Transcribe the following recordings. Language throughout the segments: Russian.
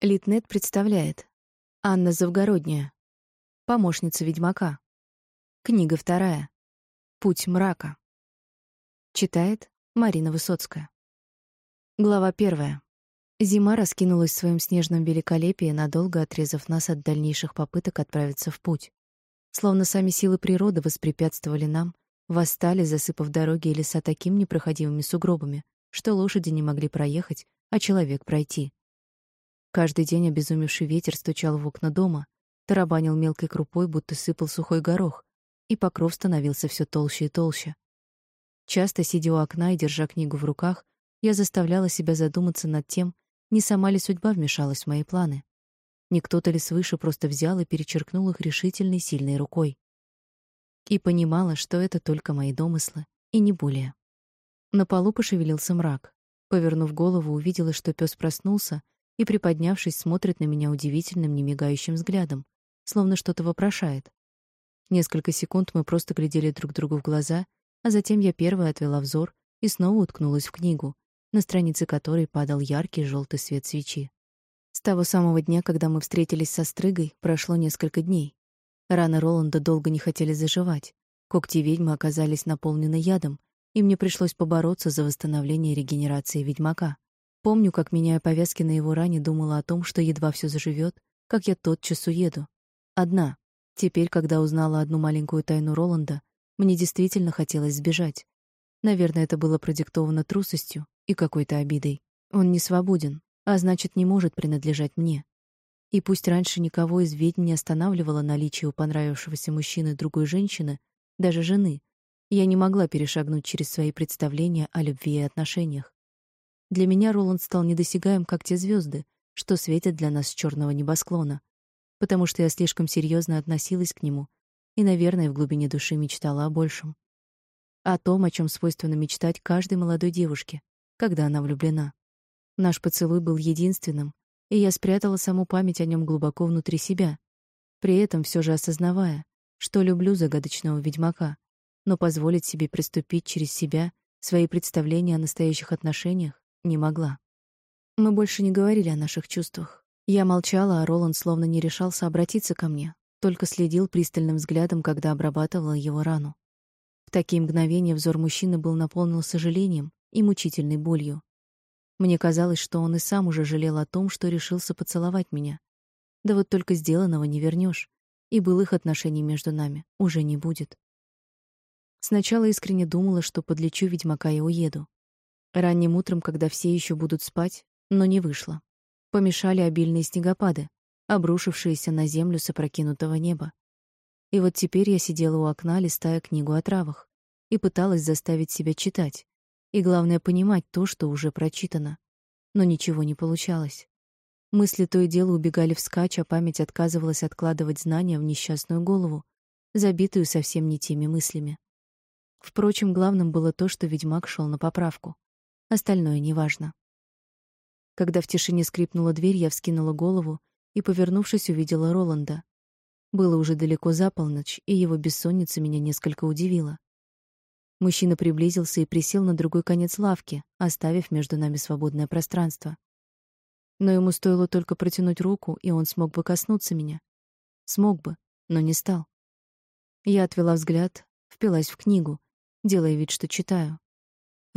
Литнет представляет. Анна Завгородняя. Помощница ведьмака. Книга вторая. Путь мрака. Читает Марина Высоцкая. Глава первая. Зима раскинулась в своем снежном великолепии, надолго отрезав нас от дальнейших попыток отправиться в путь. Словно сами силы природы воспрепятствовали нам, восстали, засыпав дороги и леса такими непроходимыми сугробами, что лошади не могли проехать, а человек пройти. Каждый день обезумевший ветер стучал в окна дома, тарабанил мелкой крупой, будто сыпал сухой горох, и покров становился все толще и толще. Часто, сидя у окна и держа книгу в руках, я заставляла себя задуматься над тем, не сама ли судьба вмешалась в мои планы. Не кто-то ли свыше просто взял и перечеркнул их решительной сильной рукой. И понимала, что это только мои домыслы, и не более. На полу пошевелился мрак. Повернув голову, увидела, что пес проснулся и, приподнявшись, смотрит на меня удивительным, немигающим взглядом, словно что-то вопрошает. Несколько секунд мы просто глядели друг другу в глаза, а затем я первая отвела взор и снова уткнулась в книгу, на странице которой падал яркий желтый свет свечи. С того самого дня, когда мы встретились со Стрыгой, прошло несколько дней. Раны Роланда долго не хотели заживать. Когти ведьмы оказались наполнены ядом, и мне пришлось побороться за восстановление регенерации ведьмака. Помню, как, меняя повязки на его ране, думала о том, что едва все заживет, как я тотчас уеду. Одна. Теперь, когда узнала одну маленькую тайну Роланда, мне действительно хотелось сбежать. Наверное, это было продиктовано трусостью и какой-то обидой. Он не свободен, а значит, не может принадлежать мне. И пусть раньше никого из ведьм не останавливало наличие у понравившегося мужчины другой женщины, даже жены, я не могла перешагнуть через свои представления о любви и отношениях. Для меня Роланд стал недосягаем, как те звезды, что светят для нас с черного небосклона, потому что я слишком серьезно относилась к нему и, наверное, в глубине души мечтала о большем. О том, о чем свойственно мечтать каждой молодой девушке, когда она влюблена. Наш поцелуй был единственным, и я спрятала саму память о нем глубоко внутри себя, при этом все же осознавая, что люблю загадочного ведьмака, но позволить себе приступить через себя свои представления о настоящих отношениях не могла. Мы больше не говорили о наших чувствах. Я молчала, а Роланд словно не решался обратиться ко мне, только следил пристальным взглядом, когда обрабатывала его рану. В такие мгновения взор мужчины был наполнен сожалением и мучительной болью. Мне казалось, что он и сам уже жалел о том, что решился поцеловать меня. Да вот только сделанного не вернешь, и былых отношений между нами уже не будет. Сначала искренне думала, что подлечу ведьмака и уеду. Ранним утром, когда все еще будут спать, но не вышло. Помешали обильные снегопады, обрушившиеся на землю с опрокинутого неба. И вот теперь я сидела у окна, листая книгу о травах, и пыталась заставить себя читать, и главное понимать то, что уже прочитано. Но ничего не получалось. Мысли то и дело убегали вскачь, а память отказывалась откладывать знания в несчастную голову, забитую совсем не теми мыслями. Впрочем, главным было то, что ведьмак шел на поправку. Остальное неважно. Когда в тишине скрипнула дверь, я вскинула голову и, повернувшись, увидела Роланда. Было уже далеко за полночь, и его бессонница меня несколько удивила. Мужчина приблизился и присел на другой конец лавки, оставив между нами свободное пространство. Но ему стоило только протянуть руку, и он смог бы коснуться меня. Смог бы, но не стал. Я отвела взгляд, впилась в книгу, делая вид, что читаю.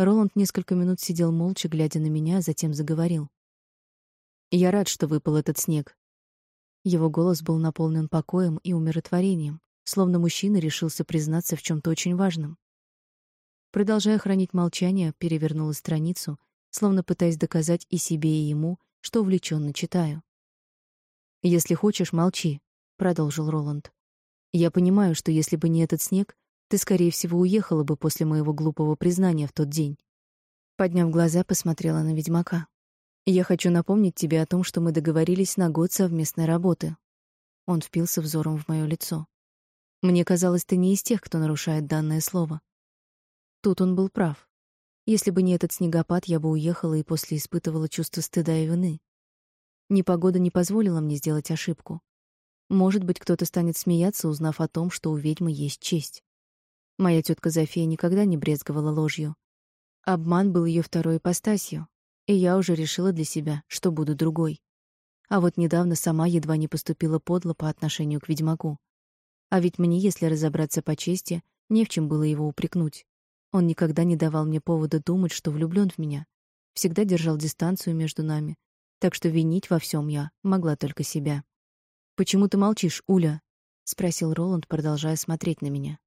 Роланд несколько минут сидел молча, глядя на меня, а затем заговорил. «Я рад, что выпал этот снег». Его голос был наполнен покоем и умиротворением, словно мужчина решился признаться в чем то очень важном. Продолжая хранить молчание, перевернула страницу, словно пытаясь доказать и себе, и ему, что увлеченно читаю. «Если хочешь, молчи», — продолжил Роланд. «Я понимаю, что если бы не этот снег, ты, скорее всего, уехала бы после моего глупого признания в тот день. Подняв глаза, посмотрела на ведьмака. Я хочу напомнить тебе о том, что мы договорились на год совместной работы. Он впился взором в моё лицо. Мне казалось, ты не из тех, кто нарушает данное слово. Тут он был прав. Если бы не этот снегопад, я бы уехала и после испытывала чувство стыда и вины. Непогода не позволила мне сделать ошибку. Может быть, кто-то станет смеяться, узнав о том, что у ведьмы есть честь. Моя тетка Зофия никогда не брезговала ложью. Обман был ее второй ипостасью, и я уже решила для себя, что буду другой. А вот недавно сама едва не поступила подло по отношению к ведьмаку. А ведь мне, если разобраться по чести, не в чем было его упрекнуть. Он никогда не давал мне повода думать, что влюблён в меня. Всегда держал дистанцию между нами. Так что винить во всём я могла только себя. «Почему ты молчишь, Уля?» — спросил Роланд, продолжая смотреть на меня.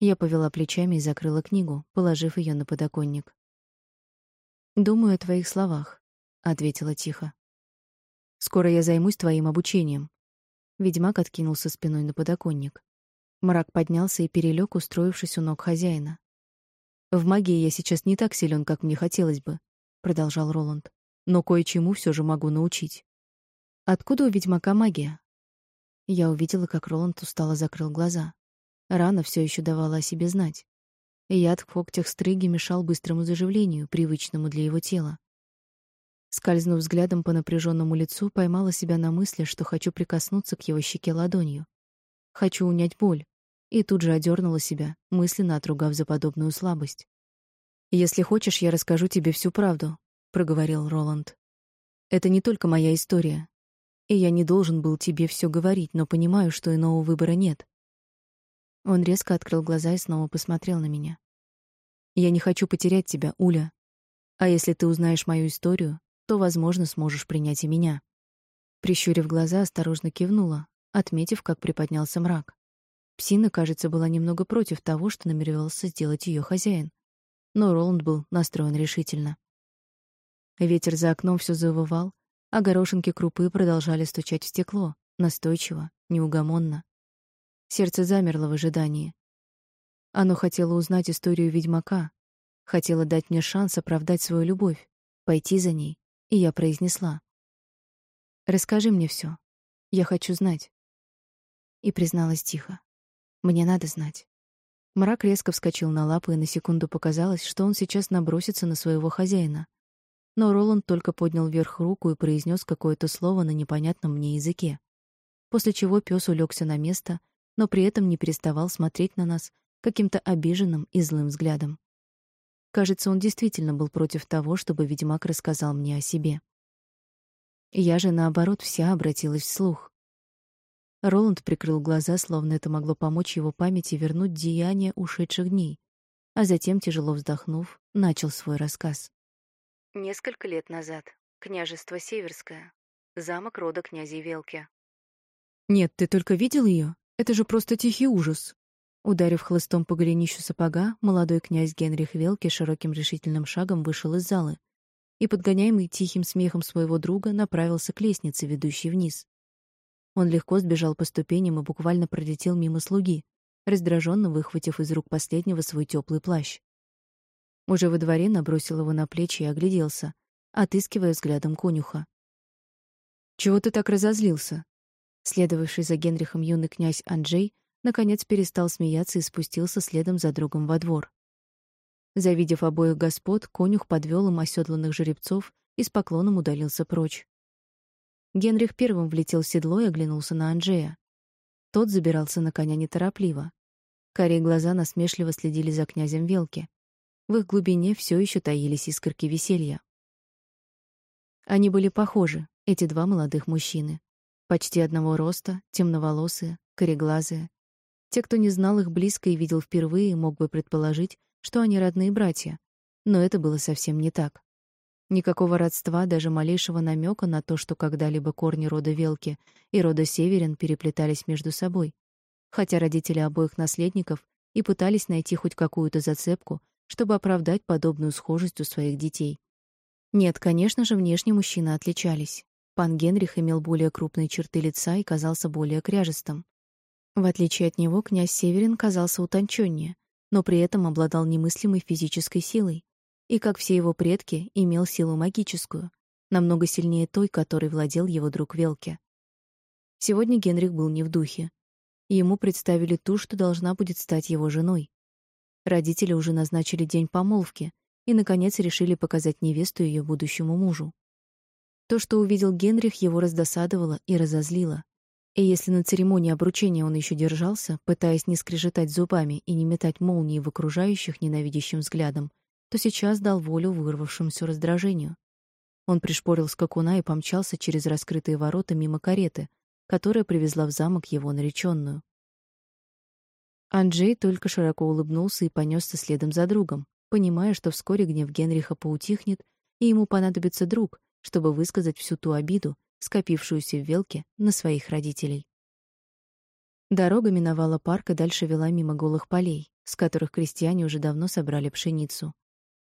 Я повела плечами и закрыла книгу, положив её на подоконник. «Думаю о твоих словах», — ответила тихо. «Скоро я займусь твоим обучением. Ведьмак откинулся спиной на подоконник. Мрак поднялся и перелег, устроившись у ног хозяина. В магии я сейчас не так силен, как мне хотелось бы, продолжал Роланд. Но кое-чему все же могу научить. Откуда у ведьмака магия? Я увидела, как Роланд устало закрыл глаза. Рана все еще давала о себе знать. Яд в когтях стриги мешал быстрому заживлению, привычному для его тела. Скользнув взглядом по напряженному лицу, поймала себя на мысли, что хочу прикоснуться к его щеке ладонью. Хочу унять боль. И тут же одернула себя, мысленно отругав за подобную слабость. «Если хочешь, я расскажу тебе всю правду», — проговорил Роланд. «Это не только моя история. И я не должен был тебе все говорить, но понимаю, что иного выбора нет». Он резко открыл глаза и снова посмотрел на меня. «Я не хочу потерять тебя, Уля. А если ты узнаешь мою историю, то, возможно, сможешь принять и меня. Прищурив глаза, осторожно кивнула, отметив, как приподнялся мрак. Псина, кажется, была немного против того, что намеревался сделать ее хозяин. Но Роланд был настроен решительно. Ветер за окном все завывал, а горошинки крупы продолжали стучать в стекло, настойчиво, неугомонно. Сердце замерло в ожидании. Оно хотело узнать историю ведьмака, хотело дать мне шанс оправдать свою любовь, пойти за ней, и я произнесла: "Расскажи мне все. Я хочу знать". И призналась тихо: "Мне надо знать". Мрак резко вскочил на лапы, и на секунду показалось, что он сейчас набросится на своего хозяина. Но Роланд только поднял вверх руку и произнес какое-то слово на непонятном мне языке. После чего пес улегся на место, но при этом не переставал смотреть на нас каким-то обиженным и злым взглядом. Кажется, он действительно был против того, чтобы ведьмак рассказал мне о себе. Я же, наоборот, вся обратилась вслух. Роланд прикрыл глаза, словно это могло помочь его памяти вернуть деяния ушедших дней, а затем, тяжело вздохнув, начал свой рассказ. Несколько лет назад. Княжество Северское. Замок рода князей Велки. «Нет, ты только видел ее? Это же просто тихий ужас!» Ударив хлыстом по голенищу сапога, молодой князь Генрих Велки широким решительным шагом вышел из залы и, подгоняемый тихим смехом своего друга, направился к лестнице, ведущей вниз. Он легко сбежал по ступеням и буквально пролетел мимо слуги, раздраженно выхватив из рук последнего свой теплый плащ. Уже во дворе набросил его на плечи и огляделся, отыскивая взглядом конюха. «Чего ты так разозлился?» Следовавший за Генрихом юный князь Анджей наконец перестал смеяться и спустился следом за другом во двор. Завидев обоих господ, конюх подвел им оседланных жеребцов и с поклоном удалился прочь. Генрих первым влетел в седло и оглянулся на Анджея. Тот забирался на коня неторопливо. Карие глаза насмешливо следили за князем Велки. В их глубине все еще таились искорки веселья. Они были похожи, эти два молодых мужчины. Почти одного роста, темноволосые, кореглазые, те, кто не знал их близко и видел впервые, мог бы предположить, что они родные братья. Но это было совсем не так. Никакого родства, даже малейшего намека на то, что когда-либо корни рода Велки и рода Северин переплетались между собой. Хотя родители обоих наследников и пытались найти хоть какую-то зацепку, чтобы оправдать подобную схожесть у своих детей. Нет, конечно же, внешне мужчины отличались. Пан Генрих имел более крупные черты лица и казался более кряжестым. В отличие от него, князь Северин казался утонченнее, но при этом обладал немыслимой физической силой и, как все его предки, имел силу магическую, намного сильнее той, которой владел его друг Велке. Сегодня Генрих был не в духе. Ему представили ту, что должна будет стать его женой. Родители уже назначили день помолвки и, наконец, решили показать невесту ее будущему мужу. То, что увидел Генрих, его раздосадовало и разозлило. И если на церемонии обручения он еще держался, пытаясь не скрежетать зубами и не метать молнии в окружающих ненавидящим взглядом, то сейчас дал волю вырвавшемуся раздражению. Он пришпорил скакуна и помчался через раскрытые ворота мимо кареты, которая привезла в замок его нареченную. Анджей только широко улыбнулся и понесся следом за другом, понимая, что вскоре гнев Генриха поутихнет, и ему понадобится друг, чтобы высказать всю ту обиду, скопившуюся в Велке на своих родителей. Дорога миновала парк и дальше вела мимо голых полей, с которых крестьяне уже давно собрали пшеницу.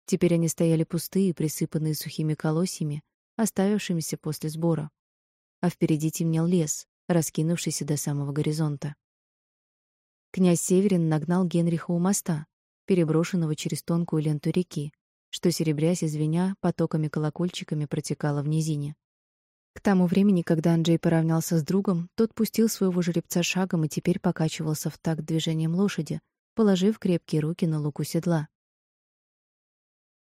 Теперь они стояли пустые, присыпанные сухими колосьями, оставившимися после сбора. А впереди темнел лес, раскинувшийся до самого горизонта. Князь Северин нагнал Генриха у моста, переброшенного через тонкую ленту реки, что, серебрясь и звеня, потоками-колокольчиками протекало в низине. К тому времени, когда Анджей поравнялся с другом, тот пустил своего жеребца шагом и теперь покачивался в такт движением лошади, положив крепкие руки на луку седла.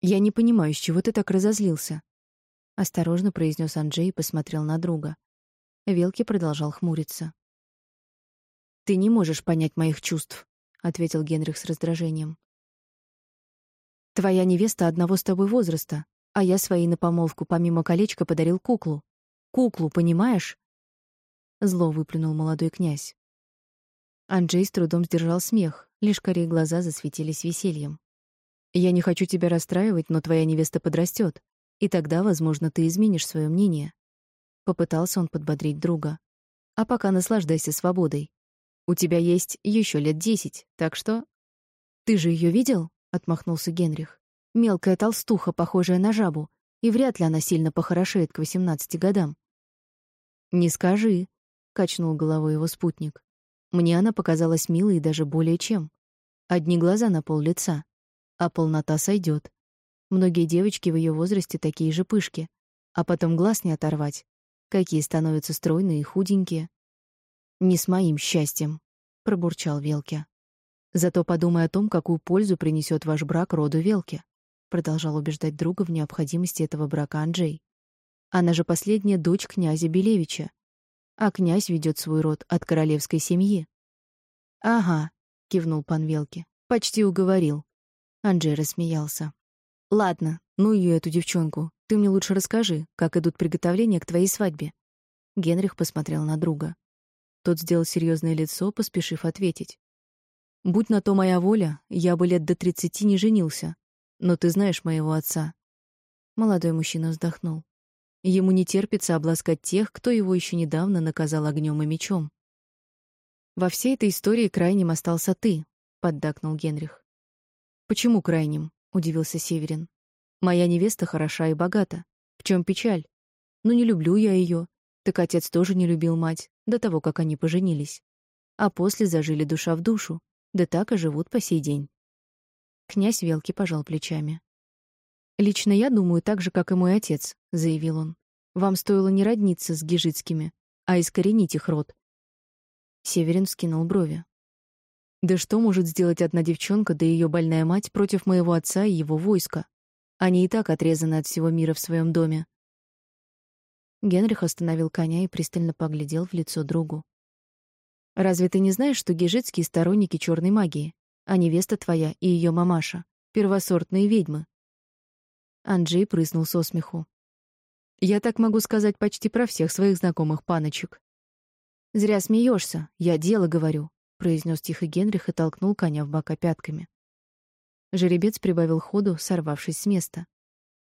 Я не понимаю, с чего ты так разозлился, осторожно произнес Анджей и посмотрел на друга. Велки продолжал хмуриться. Ты не можешь понять моих чувств, ответил Генрих с раздражением. Твоя невеста одного с тобой возраста, а я своей на помолвку помимо колечка подарил куклу. Куклу, понимаешь? Зло выплюнул молодой князь. Анджей с трудом сдержал смех, лишь корей глаза засветились весельем. Я не хочу тебя расстраивать, но твоя невеста подрастет, и тогда, возможно, ты изменишь свое мнение. Попытался он подбодрить друга. А пока наслаждайся свободой. У тебя есть еще лет десять, так что Ты же ее видел? Отмахнулся Генрих. Мелкая толстуха, похожая на жабу, и вряд ли она сильно похорошеет к восемнадцати годам. Не скажи, качнул головой его спутник. Мне она показалась милой даже более чем. Одни глаза на пол лица, а полнота сойдет. Многие девочки в ее возрасте такие же пышки, а потом глаз не оторвать. Какие становятся стройные и худенькие. Не с моим счастьем, пробурчал Велке. Зато подумай о том, какую пользу принесет ваш брак роду Велке, продолжал убеждать друга в необходимости этого брака Анджей. Она же последняя дочь князя Белевича, а князь ведет свой род от королевской семьи. Ага, кивнул пан Велке. Почти уговорил. Анджей рассмеялся. Ладно, ну и эту девчонку. Ты мне лучше расскажи, как идут приготовления к твоей свадьбе. Генрих посмотрел на друга. Тот сделал серьезное лицо, поспешив ответить. Будь на то моя воля, я бы лет до тридцати не женился. Но ты знаешь моего отца. Молодой мужчина вздохнул. Ему не терпится обласкать тех, кто его еще недавно наказал огнем и мечом. Во всей этой истории крайним остался ты, поддакнул Генрих. Почему крайним? удивился Северин. Моя невеста хороша и богата. В чем печаль? Ну не люблю я ее. Так отец тоже не любил мать до того, как они поженились. А после зажили душа в душу, да так и живут по сей день. Князь Велки пожал плечами. Лично я думаю так же, как и мой отец, заявил он. Вам стоило не родниться с гижицкими, а искоренить их род. Северин скинул брови. Да что может сделать одна девчонка, да ее больная мать против моего отца и его войска? Они и так отрезаны от всего мира в своем доме. Генрих остановил коня и пристально поглядел в лицо другу. Разве ты не знаешь, что гежицкие сторонники черной магии, а невеста твоя и ее мамаша первосортные ведьмы? Анджей прыснул со смеху. Я так могу сказать почти про всех своих знакомых паночек. Зря смеешься, я дело говорю произнес тихо Генрих и толкнул коня в бока пятками. Жеребец прибавил ходу, сорвавшись с места.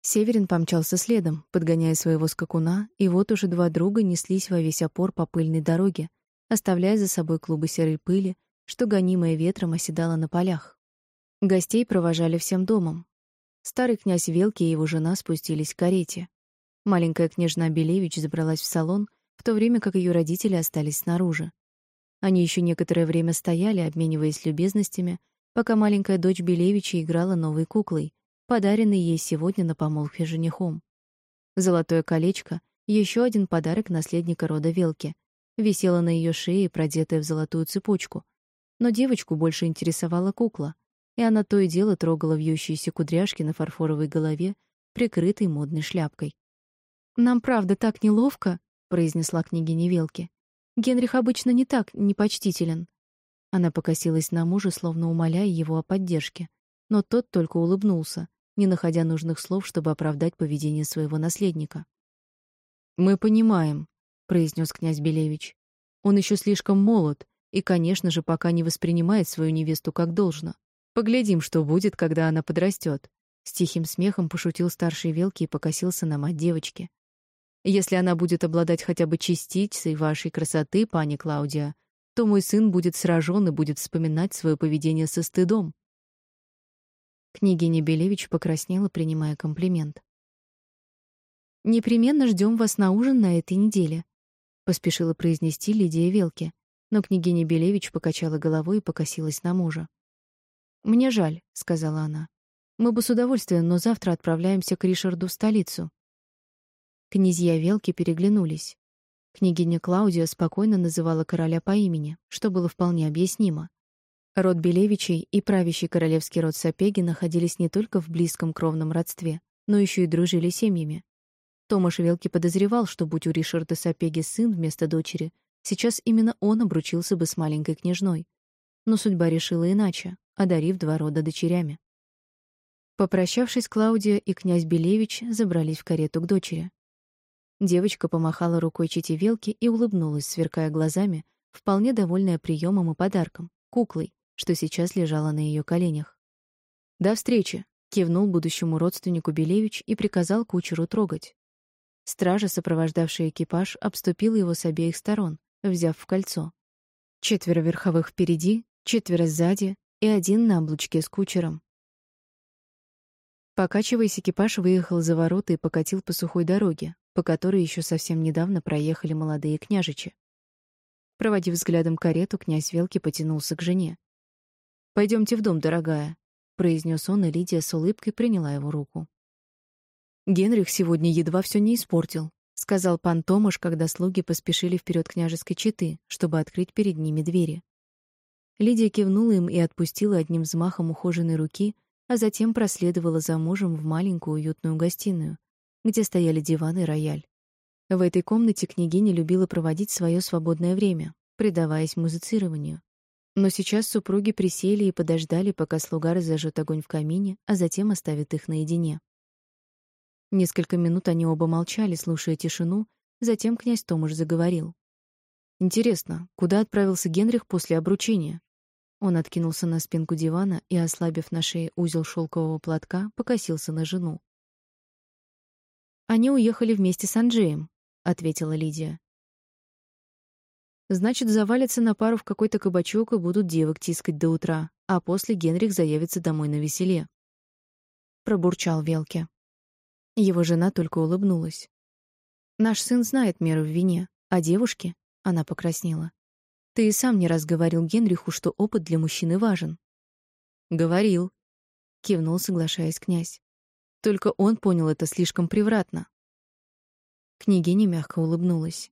Северин помчался следом, подгоняя своего скакуна, и вот уже два друга неслись во весь опор по пыльной дороге, оставляя за собой клубы серой пыли, что гонимая ветром оседала на полях. Гостей провожали всем домом. Старый князь Велки и его жена спустились к карете. Маленькая княжна Белевич забралась в салон, в то время как ее родители остались снаружи. Они еще некоторое время стояли, обмениваясь любезностями, пока маленькая дочь Белевича играла новой куклой, подаренной ей сегодня на помолвке женихом. Золотое колечко, еще один подарок наследника рода Велки, висело на ее шее, продетое в золотую цепочку. Но девочку больше интересовала кукла, и она то и дело трогала вьющиеся кудряшки на фарфоровой голове, прикрытой модной шляпкой. «Нам правда так неловко», — произнесла княгиня Велки. Генрих обычно не так непочтителен. Она покосилась на мужа, словно умоляя его о поддержке, но тот только улыбнулся, не находя нужных слов, чтобы оправдать поведение своего наследника. «Мы понимаем», — произнес князь Белевич. «Он еще слишком молод и, конечно же, пока не воспринимает свою невесту как должно. Поглядим, что будет, когда она подрастет. С тихим смехом пошутил старший Велки и покосился на мать девочки. «Если она будет обладать хотя бы частицей вашей красоты, пани Клаудия, то мой сын будет сражен и будет вспоминать свое поведение со стыдом». Княгиня Белевич покраснела, принимая комплимент. «Непременно ждем вас на ужин на этой неделе», — поспешила произнести Лидия Велки, но княгиня Белевич покачала головой и покосилась на мужа. «Мне жаль», — сказала она. «Мы бы с удовольствием, но завтра отправляемся к Ришарду в столицу». Князья Велки переглянулись. Княгиня Клаудия спокойно называла короля по имени, что было вполне объяснимо. Род Белевичей и правящий королевский род Сапеги находились не только в близком кровном родстве, но еще и дружили семьями. Томаш Велки подозревал, что будь у Ришарда Сапеги сын вместо дочери, сейчас именно он обручился бы с маленькой княжной. Но судьба решила иначе, одарив два рода дочерями. Попрощавшись, Клаудия и князь Белевич забрались в карету к дочери. Девочка помахала рукой Четивелке и улыбнулась, сверкая глазами, вполне довольная приемом и подарком, куклой, что сейчас лежала на ее коленях. «До встречи!» — кивнул будущему родственнику Белевич и приказал кучеру трогать. Стража, сопровождавшая экипаж, обступила его с обеих сторон, взяв в кольцо. Четверо верховых впереди, четверо сзади и один на облучке с кучером. Покачиваясь, экипаж выехал за ворота и покатил по сухой дороге, по которой еще совсем недавно проехали молодые княжичи. Проводив взглядом карету, князь Велки потянулся к жене. Пойдемте в дом, дорогая, произнес он, и Лидия с улыбкой приняла его руку. Генрих сегодня едва все не испортил, сказал пан Томаш, когда слуги поспешили вперед княжеской четы, чтобы открыть перед ними двери. Лидия кивнула им и отпустила одним взмахом ухоженной руки, а затем проследовала за мужем в маленькую уютную гостиную, где стояли диван и рояль. В этой комнате княгиня любила проводить свое свободное время, предаваясь музицированию. Но сейчас супруги присели и подождали, пока слуга разожжет огонь в камине, а затем оставит их наедине. Несколько минут они оба молчали, слушая тишину, затем князь Томаш заговорил. Интересно, куда отправился Генрих после обручения? Он откинулся на спинку дивана и, ослабив на шее узел шелкового платка, покосился на жену. Они уехали вместе с Анджеем, ответила Лидия. Значит, завалятся на пару в какой-то кабачок и будут девок тискать до утра, а после Генрих заявится домой на веселе. Пробурчал Велке. Его жена только улыбнулась. Наш сын знает меру в вине, а девушке, она покраснела. Ты и сам не раз говорил Генриху, что опыт для мужчины важен. Говорил, кивнул, соглашаясь князь. Только он понял это слишком превратно. Княгиня мягко улыбнулась.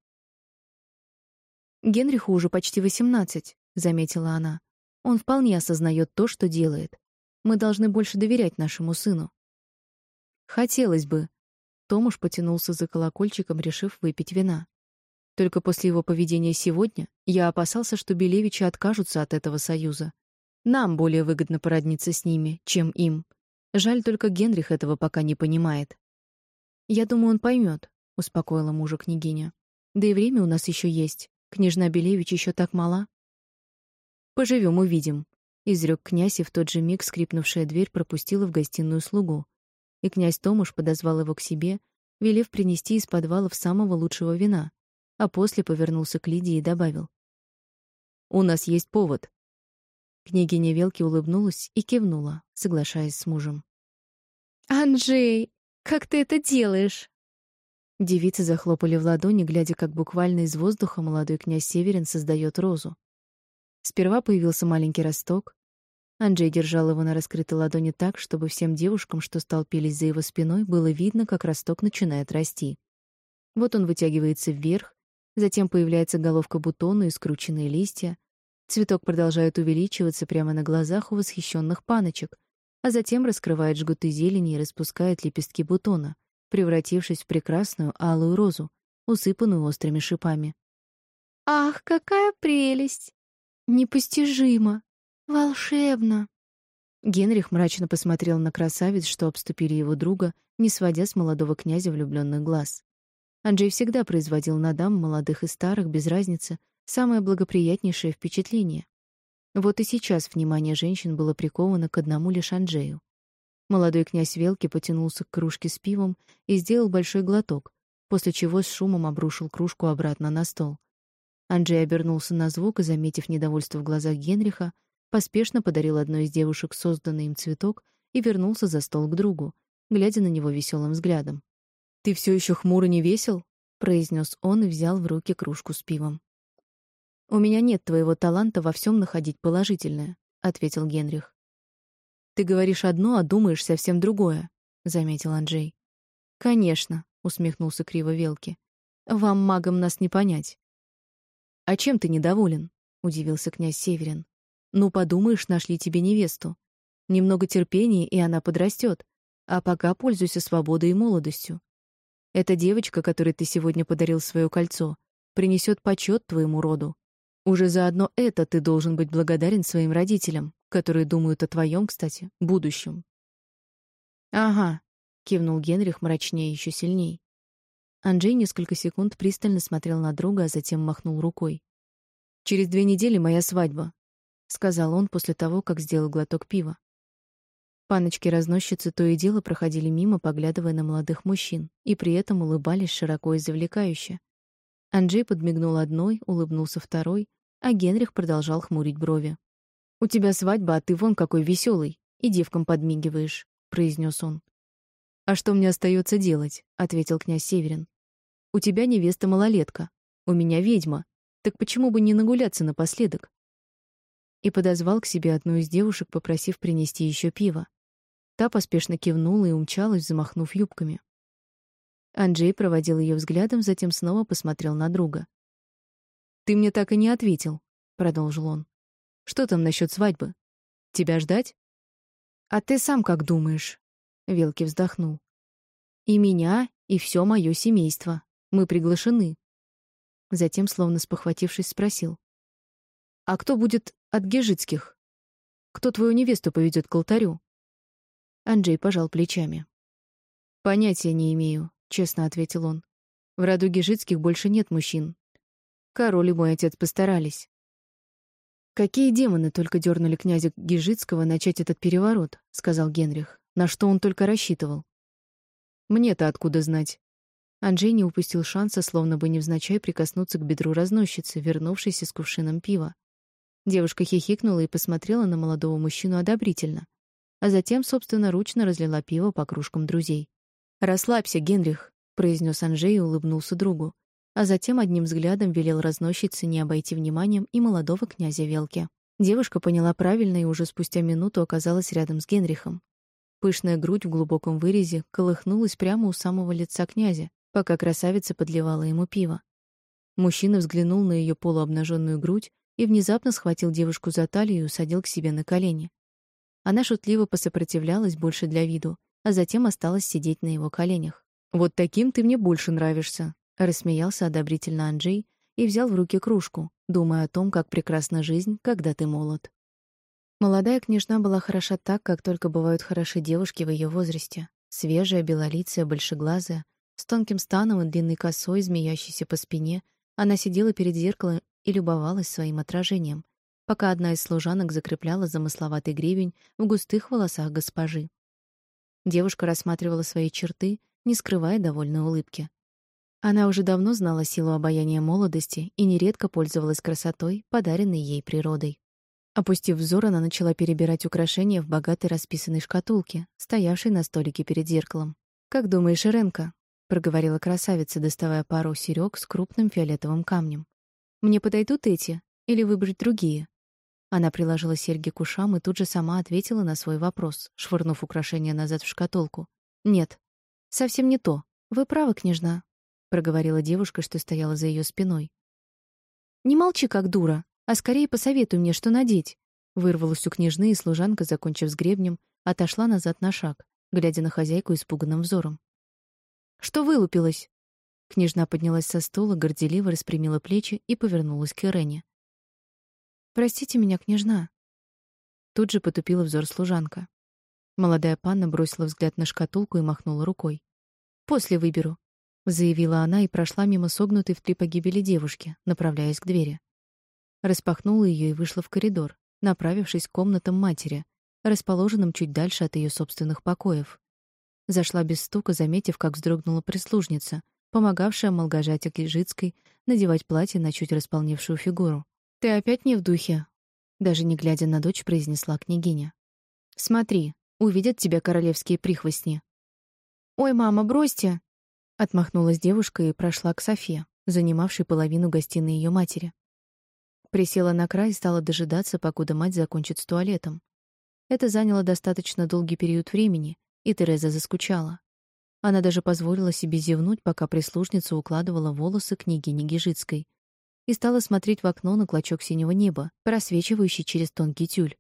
Генриху уже почти восемнадцать, заметила она. Он вполне осознает то, что делает. Мы должны больше доверять нашему сыну. Хотелось бы. Томуш потянулся за колокольчиком, решив выпить вина. Только после его поведения сегодня я опасался, что Белевичи откажутся от этого союза. Нам более выгодно породниться с ними, чем им. Жаль только Генрих этого пока не понимает. Я думаю, он поймет, успокоила мужа княгиня. Да и время у нас еще есть. Княжна Белевич еще так мала. Поживем, увидим, изрек князь, и в тот же миг скрипнувшая дверь пропустила в гостиную слугу, и князь Томуш подозвал его к себе, велев принести из подвалов самого лучшего вина, а после повернулся к Лидии и добавил: "У нас есть повод". Княгиня Велки улыбнулась и кивнула, соглашаясь с мужем. "Анжей, как ты это делаешь?" Девицы захлопали в ладони, глядя, как буквально из воздуха молодой князь Северин создает розу. Сперва появился маленький росток, Анджей держал его на раскрытой ладони так, чтобы всем девушкам, что столпились за его спиной, было видно, как росток начинает расти. Вот он вытягивается вверх, затем появляется головка бутона и скрученные листья. Цветок продолжает увеличиваться прямо на глазах у восхищенных паночек, а затем раскрывает жгуты зелени и распускает лепестки бутона, превратившись в прекрасную алую розу, усыпанную острыми шипами. «Ах, какая прелесть! Непостижимо! Волшебно. Генрих мрачно посмотрел на красавиц, что обступили его друга, не сводя с молодого князя влюбленных глаз. Анджей всегда производил на дам, молодых и старых, без разницы, самое благоприятнейшее впечатление. Вот и сейчас внимание женщин было приковано к одному лишь Анджею. Молодой князь Велки потянулся к кружке с пивом и сделал большой глоток, после чего с шумом обрушил кружку обратно на стол. Анджей обернулся на звук и, заметив недовольство в глазах Генриха, поспешно подарил одной из девушек созданный им цветок и вернулся за стол к другу, глядя на него веселым взглядом. «Ты все еще хмуро не весел?» — произнес он и взял в руки кружку с пивом. «У меня нет твоего таланта во всем находить положительное», — ответил Генрих. «Ты говоришь одно, а думаешь совсем другое», — заметил Анджей. «Конечно», — усмехнулся криво Велки. «Вам, магам, нас не понять». «А чем ты недоволен?» — удивился князь Северин. Ну, подумаешь, нашли тебе невесту. Немного терпения, и она подрастет. А пока пользуйся свободой и молодостью. Эта девочка, которой ты сегодня подарил свое кольцо, принесет почет твоему роду. Уже заодно это ты должен быть благодарен своим родителям, которые думают о твоем, кстати, будущем. Ага, кивнул Генрих мрачнее еще сильней. Анджей несколько секунд пристально смотрел на друга, а затем махнул рукой. Через две недели моя свадьба сказал он после того, как сделал глоток пива. Паночки-разносчицы то и дело проходили мимо, поглядывая на молодых мужчин, и при этом улыбались широко и завлекающе. Анджей подмигнул одной, улыбнулся второй, а Генрих продолжал хмурить брови. «У тебя свадьба, а ты вон какой веселый, и девкам подмигиваешь», — произнес он. «А что мне остается делать?» — ответил князь Северин. «У тебя невеста малолетка, у меня ведьма, так почему бы не нагуляться напоследок? И подозвал к себе одну из девушек, попросив принести еще пиво. Та поспешно кивнула и умчалась, замахнув юбками. Анджей проводил ее взглядом, затем снова посмотрел на друга. «Ты мне так и не ответил», — продолжил он. «Что там насчет свадьбы? Тебя ждать?» «А ты сам как думаешь?» — Велки вздохнул. «И меня, и все мое семейство. Мы приглашены». Затем, словно спохватившись, спросил. «А кто будет от Гежицких. Кто твою невесту поведет к алтарю? Анджей пожал плечами. Понятия не имею, честно ответил он. В роду Гежицких больше нет мужчин. Король и мой отец постарались. Какие демоны только дернули князя Гежицкого начать этот переворот, сказал Генрих. На что он только рассчитывал? Мне-то откуда знать? Анджей не упустил шанса, словно бы невзначай прикоснуться к бедру разносчицы, вернувшейся с кувшином пива. Девушка хихикнула и посмотрела на молодого мужчину одобрительно, а затем собственноручно разлила пиво по кружкам друзей. «Расслабься, Генрих», — произнес Анжей и улыбнулся другу, а затем одним взглядом велел разносчице не обойти вниманием и молодого князя Велки. Девушка поняла правильно и уже спустя минуту оказалась рядом с Генрихом. Пышная грудь в глубоком вырезе колыхнулась прямо у самого лица князя, пока красавица подливала ему пиво. Мужчина взглянул на ее полуобнаженную грудь и внезапно схватил девушку за талию и усадил к себе на колени. Она шутливо посопротивлялась больше для виду, а затем осталась сидеть на его коленях. «Вот таким ты мне больше нравишься», — рассмеялся одобрительно Анджей и взял в руки кружку, думая о том, как прекрасна жизнь, когда ты молод. Молодая княжна была хороша так, как только бывают хороши девушки в ее возрасте. Свежая, белолицая, большеглазая, с тонким станом и длинной косой, змеящейся по спине, она сидела перед зеркалом и любовалась своим отражением, пока одна из служанок закрепляла замысловатый гребень в густых волосах госпожи. Девушка рассматривала свои черты, не скрывая довольной улыбки. Она уже давно знала силу обаяния молодости и нередко пользовалась красотой, подаренной ей природой. Опустив взор, она начала перебирать украшения в богатой расписанной шкатулке, стоявшей на столике перед зеркалом. «Как думаешь, Иренка?» — проговорила красавица, доставая пару серёг с крупным фиолетовым камнем. Мне подойдут эти или выбрать другие? Она приложила серьги к ушам и тут же сама ответила на свой вопрос, швырнув украшение назад в шкатулку. Нет, совсем не то. Вы правы, княжна, проговорила девушка, что стояла за ее спиной. Не молчи как дура, а скорее посоветуй мне, что надеть. Вырвалась у княжны, и служанка, закончив с гребнем, отошла назад на шаг, глядя на хозяйку испуганным взором. Что вылупилась? Княжна поднялась со стула, горделиво распрямила плечи и повернулась к Ирене. «Простите меня, княжна». Тут же потупила взор служанка. Молодая панна бросила взгляд на шкатулку и махнула рукой. «После выберу», — заявила она и прошла мимо согнутой в три погибели девушки, направляясь к двери. Распахнула ее и вышла в коридор, направившись к комнатам матери, расположенным чуть дальше от ее собственных покоев. Зашла без стука, заметив, как вздрогнула прислужница, помогавшая Молгожате Клижицкой надевать платье на чуть располневшую фигуру. «Ты опять не в духе?» Даже не глядя на дочь, произнесла княгиня. «Смотри, увидят тебя королевские прихвостни». «Ой, мама, бросьте!» Отмахнулась девушка и прошла к Софе, занимавшей половину гостиной ее матери. Присела на край и стала дожидаться, покуда мать закончит с туалетом. Это заняло достаточно долгий период времени, и Тереза заскучала. Она даже позволила себе зевнуть, пока прислужница укладывала волосы княгини Гижицкой, и стала смотреть в окно на клочок синего неба, просвечивающий через тонкий тюль.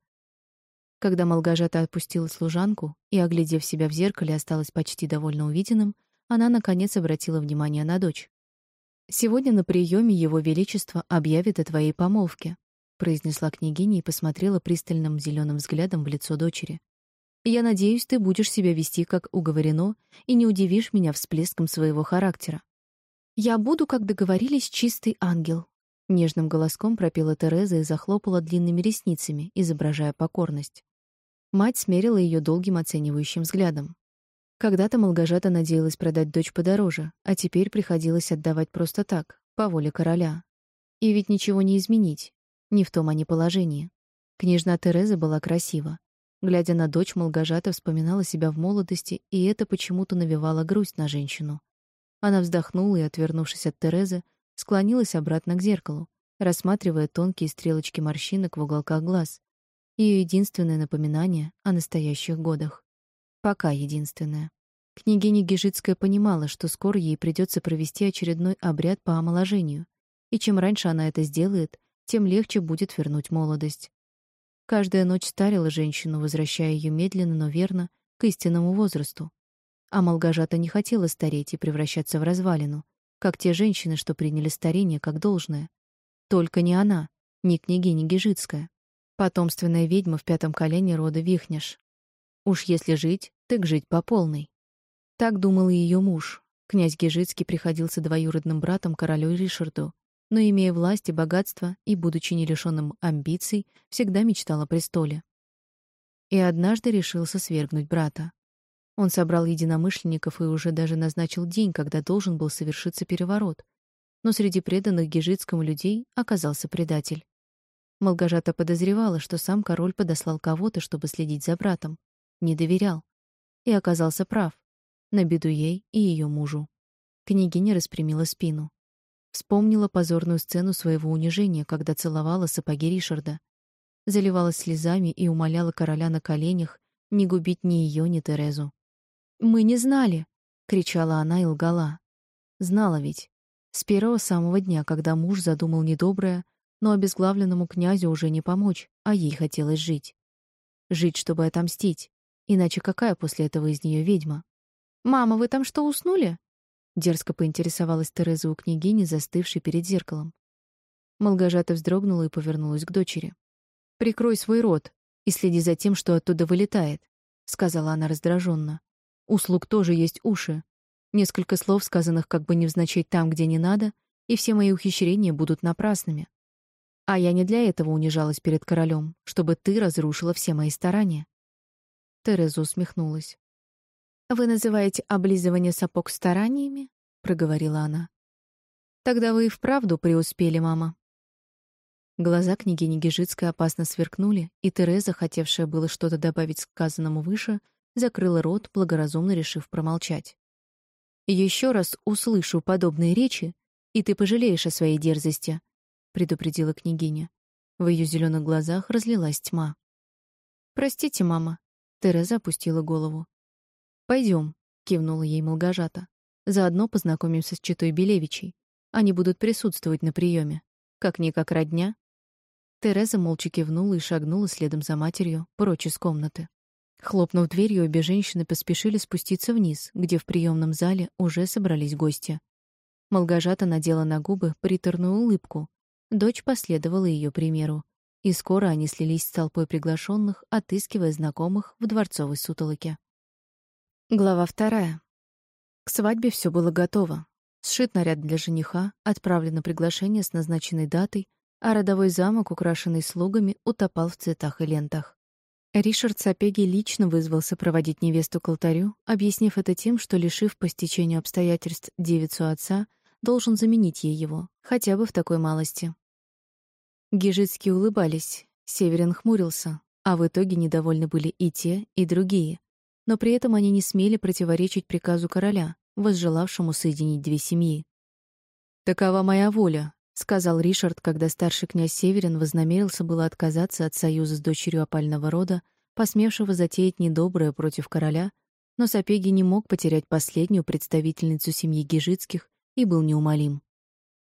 Когда Молгожата отпустила служанку и, оглядев себя в зеркале, осталась почти довольно увиденным, она, наконец, обратила внимание на дочь. «Сегодня на приеме Его Величество объявит о твоей помолвке», произнесла княгиня и посмотрела пристальным зеленым взглядом в лицо дочери. Я надеюсь, ты будешь себя вести как уговорено и не удивишь меня всплеском своего характера. Я буду, как договорились, чистый ангел, нежным голоском пропела Тереза и захлопала длинными ресницами, изображая покорность. Мать смерила ее долгим оценивающим взглядом. Когда-то Молгожата надеялась продать дочь подороже, а теперь приходилось отдавать просто так, по воле короля. И ведь ничего не изменить, не в том они положении. Княжна Тереза была красива, Глядя на дочь, Молгожата вспоминала себя в молодости, и это почему-то навевало грусть на женщину. Она вздохнула и, отвернувшись от Терезы, склонилась обратно к зеркалу, рассматривая тонкие стрелочки морщинок в уголках глаз. Ее единственное напоминание о настоящих годах. Пока единственное. Княгиня Гижицкая понимала, что скоро ей придется провести очередной обряд по омоложению, и чем раньше она это сделает, тем легче будет вернуть молодость. Каждая ночь старила женщину, возвращая ее медленно, но верно к истинному возрасту. А Малгажата не хотела стареть и превращаться в развалину, как те женщины, что приняли старение как должное. Только не она, ни княгиня Гижицкая, потомственная ведьма в пятом колене рода Вихнеш. Уж если жить, так жить по полной. Так думал и ее муж. Князь Гижицкий приходился двоюродным братом королю Ришарду, но, имея власть и богатство и будучи не лишённым амбиций, всегда мечтал о престоле. И однажды решился свергнуть брата. Он собрал единомышленников и уже даже назначил день, когда должен был совершиться переворот. Но среди преданных Гижицкому людей оказался предатель. Молгожата подозревала, что сам король подослал кого-то, чтобы следить за братом. Не доверял. И оказался прав. На беду ей и ее мужу. Княгиня распрямила спину. Вспомнила позорную сцену своего унижения, когда целовала сапоги Ришарда. Заливалась слезами и умоляла короля на коленях не губить ни ее, ни Терезу. «Мы не знали!» — кричала она и лгала. Знала ведь. С первого самого дня, когда муж задумал недоброе, но обезглавленному князю уже не помочь, а ей хотелось жить. Жить, чтобы отомстить. Иначе какая после этого из нее ведьма? «Мама, вы там что, уснули?» Дерзко поинтересовалась Тереза у княгини, застывшей перед зеркалом. Молгожата вздрогнула и повернулась к дочери. «Прикрой свой рот и следи за тем, что оттуда вылетает», — сказала она раздраженно. «У слуг тоже есть уши. Несколько слов, сказанных как бы невзначай там, где не надо, и все мои ухищрения будут напрасными. А я не для этого унижалась перед королем, чтобы ты разрушила все мои старания». Тереза усмехнулась. Вы называете облизывание сапог стараниями? проговорила она. Тогда вы и вправду преуспели, мама. Глаза княгини Гижицкой опасно сверкнули, и Тереза, хотевшая было что-то добавить сказанному выше, закрыла рот, благоразумно решив промолчать. Еще раз услышу подобные речи, и ты пожалеешь о своей дерзости, предупредила княгиня. В ее зеленых глазах разлилась тьма. Простите, мама. Тереза опустила голову. Пойдем, кивнула ей Молгожата. Заодно познакомимся с читой Белевичей. Они будут присутствовать на приеме. Как-никак родня. Тереза молча кивнула и шагнула следом за матерью прочь из комнаты. Хлопнув дверью, обе женщины поспешили спуститься вниз, где в приемном зале уже собрались гости. Молгожата надела на губы приторную улыбку. Дочь последовала ее примеру. и скоро они слились с толпой приглашенных, отыскивая знакомых в дворцовой сутолоке. Глава вторая. К свадьбе все было готово. Сшит наряд для жениха, отправлено приглашение с назначенной датой, а родовой замок, украшенный слугами, утопал в цветах и лентах. Ришард Сапеги лично вызвался проводить невесту к алтарю, объяснив это тем, что, лишив по стечению обстоятельств девицу отца, должен заменить ей его, хотя бы в такой малости. Гижицкие улыбались, Северин хмурился, а в итоге недовольны были и те, и другие. Но при этом они не смели противоречить приказу короля, возжелавшему соединить две семьи. «Такова моя воля», — сказал Ришард, когда старший князь Северин вознамерился было отказаться от союза с дочерью опального рода, посмевшего затеять недоброе против короля, но Сапеги не мог потерять последнюю представительницу семьи Гижицких и был неумолим.